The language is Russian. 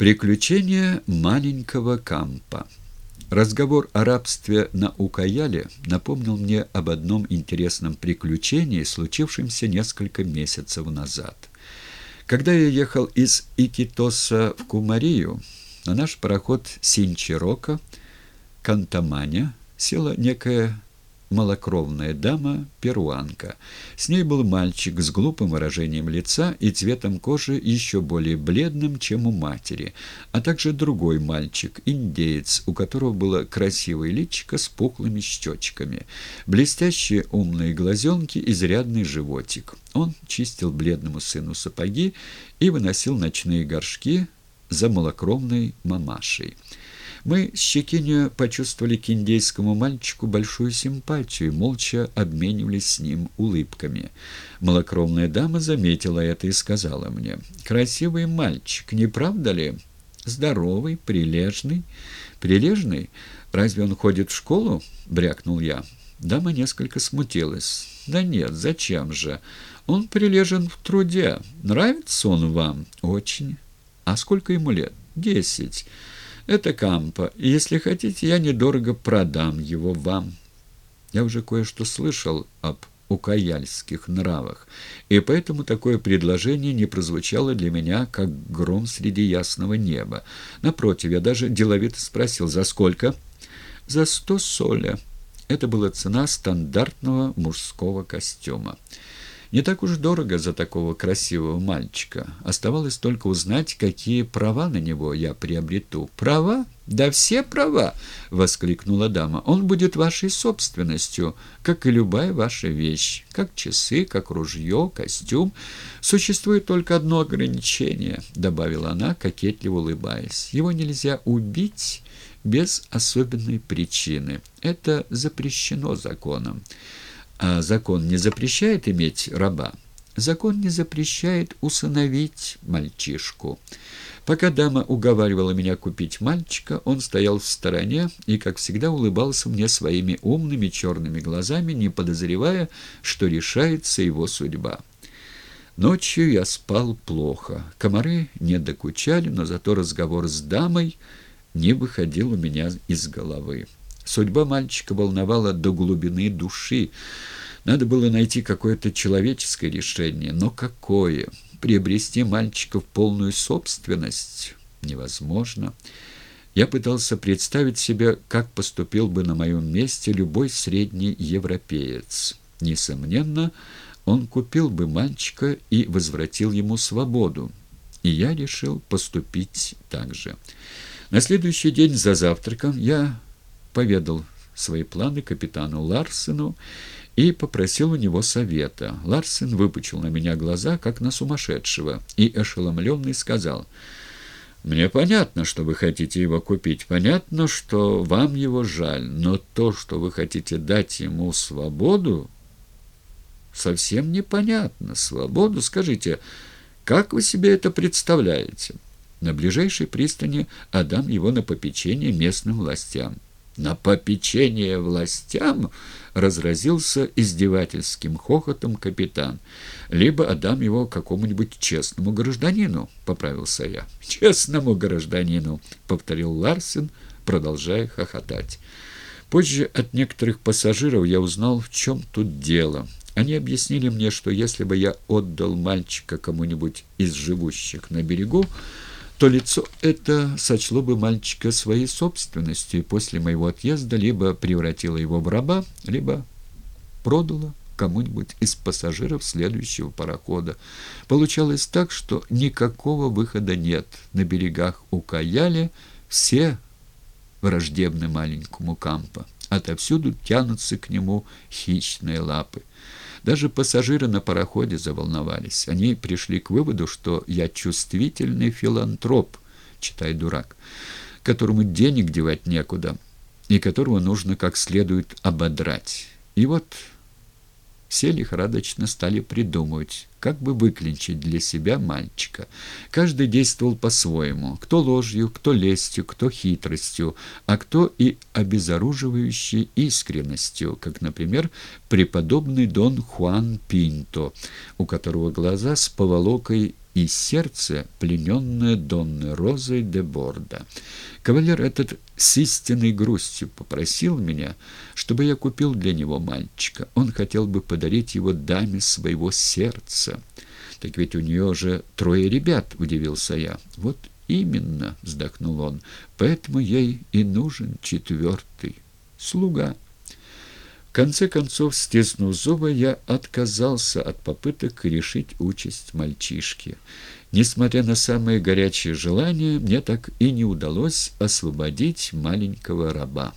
Приключения маленького Кампа. Разговор о рабстве на Укаяле напомнил мне об одном интересном приключении, случившемся несколько месяцев назад. Когда я ехал из Икитоса в Кумарию, на наш пароход Синчирока, Кантаманя, села некая малокровная дама, перуанка. С ней был мальчик с глупым выражением лица и цветом кожи еще более бледным, чем у матери, а также другой мальчик, индеец, у которого было красивое личико с пухлыми щечками, блестящие умные глазенки, изрядный животик. Он чистил бледному сыну сапоги и выносил ночные горшки за малокровной мамашей. Мы с Щекинью почувствовали к индейскому мальчику большую симпатию и молча обменивались с ним улыбками. Малокровная дама заметила это и сказала мне, «Красивый мальчик, не правда ли? Здоровый, прилежный». «Прилежный? Разве он ходит в школу?» — брякнул я. Дама несколько смутилась. «Да нет, зачем же? Он прилежен в труде. Нравится он вам?» «Очень. А сколько ему лет?» «Десять». Это Кампа, и если хотите, я недорого продам его вам. Я уже кое-что слышал об укаяльских нравах, и поэтому такое предложение не прозвучало для меня, как гром среди ясного неба. Напротив, я даже деловито спросил, за сколько? За сто соля. Это была цена стандартного мужского костюма. Не так уж дорого за такого красивого мальчика. Оставалось только узнать, какие права на него я приобрету. «Права? Да все права!» — воскликнула дама. «Он будет вашей собственностью, как и любая ваша вещь, как часы, как ружье, костюм. Существует только одно ограничение», — добавила она, кокетливо улыбаясь. «Его нельзя убить без особенной причины. Это запрещено законом». А закон не запрещает иметь раба? Закон не запрещает усыновить мальчишку. Пока дама уговаривала меня купить мальчика, он стоял в стороне и, как всегда, улыбался мне своими умными черными глазами, не подозревая, что решается его судьба. Ночью я спал плохо. Комары не докучали, но зато разговор с дамой не выходил у меня из головы. Судьба мальчика волновала до глубины души. Надо было найти какое-то человеческое решение. Но какое? Приобрести мальчика в полную собственность невозможно. Я пытался представить себе, как поступил бы на моем месте любой средний европеец. Несомненно, он купил бы мальчика и возвратил ему свободу. И я решил поступить так же. На следующий день за завтраком я поведал свои планы капитану Ларсену и попросил у него совета. Ларсен выпучил на меня глаза, как на сумасшедшего, и ошеломленный сказал, «Мне понятно, что вы хотите его купить, понятно, что вам его жаль, но то, что вы хотите дать ему свободу, совсем непонятно. Свободу, скажите, как вы себе это представляете?» На ближайшей пристани отдам его на попечение местным властям на попечение властям, разразился издевательским хохотом капитан. Либо отдам его какому-нибудь честному гражданину, поправился я. Честному гражданину, повторил Ларсен, продолжая хохотать. Позже от некоторых пассажиров я узнал, в чем тут дело. Они объяснили мне, что если бы я отдал мальчика кому-нибудь из живущих на берегу, то лицо это сочло бы мальчика своей собственностью и после моего отъезда либо превратило его в раба, либо продало кому-нибудь из пассажиров следующего парохода. Получалось так, что никакого выхода нет. На берегах Укаяли все враждебны маленькому Кампа. Отовсюду тянутся к нему хищные лапы. Даже пассажиры на пароходе заволновались. Они пришли к выводу, что я чувствительный филантроп, читай дурак, которому денег девать некуда и которого нужно как следует ободрать. И вот все лихорадочно стали придумывать, как бы выклинчить для себя мальчика. Каждый действовал по-своему, кто ложью, кто лестью, кто хитростью, а кто и обезоруживающей искренностью, как, например, преподобный Дон Хуан Пинто, у которого глаза с поволокой и сердце, плененное Донной Розой де Борда. Кавалер этот с истинной грустью попросил меня, чтобы я купил для него мальчика. Он хотел бы подарить его даме своего сердца. «Так ведь у нее же трое ребят», — удивился я. «Вот именно», — вздохнул он, — «поэтому ей и нужен четвертый. Слуга». Конце концов, стиснув зубы, я отказался от попыток решить участь мальчишки. Несмотря на самые горячие желания, мне так и не удалось освободить маленького раба.